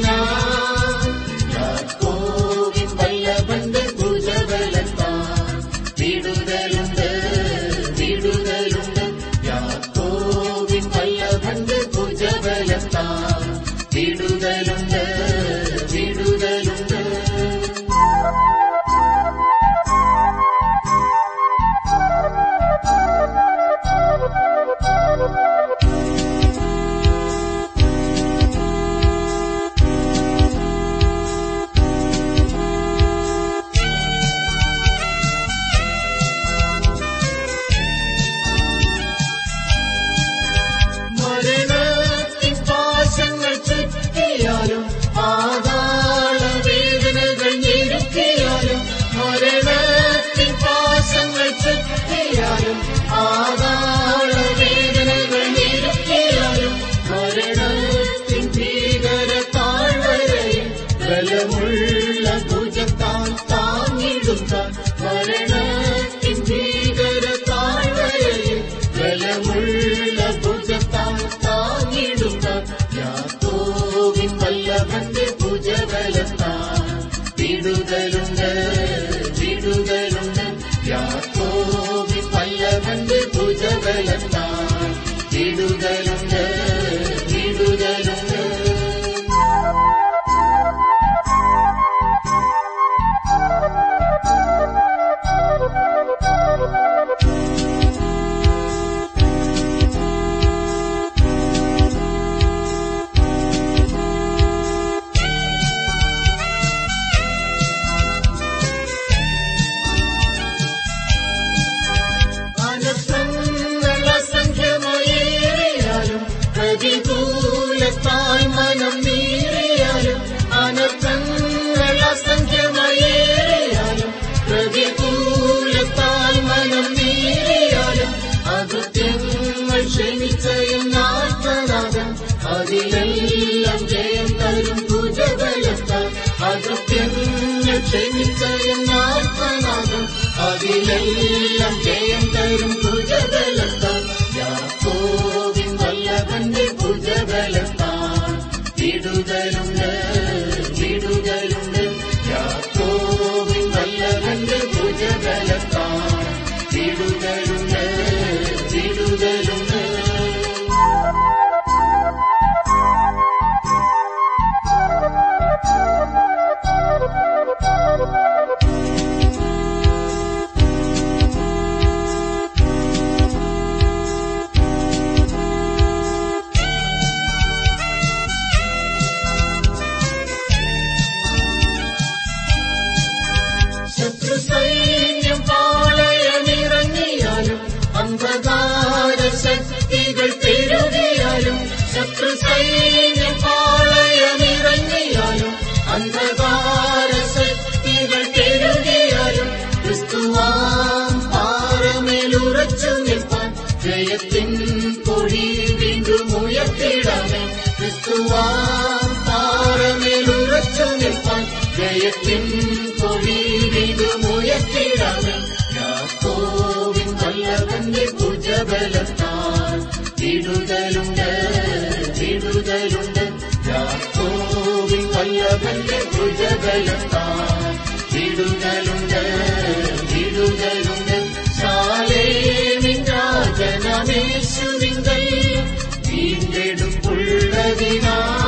Saina. ಸುಖ ಮರಣ അതിലെല്ലാം ജയം തരും പൂജകൾ അന്ധകാര ശക്തികൾ തെരുതിയാലും ക്രിസ്തുവാം പാറമേലുറച്ചു നിൽപ്പാൻ ജയത്തിൻ കൊടി വീണ്ടും ഉയർത്തിടാമേ ക്രിസ്തുവാം പാറമേലുറച്ചു നിൽപ്പാൻ ജയത്തിൻ കൊടി വീണ്ടും ഉയർത്തിടാമേ യാക്കോവിൻ വല്ലവന്റെ ഭുജബലത്താൽ വിടുതലുണ്ട് விடுதலுந்தான் விடுதலுங்கள் விடுதலுங்கள் சாலே மின்றாஜனமேசுவிங்கள் வீண்டெடுப்புள்ளதினால்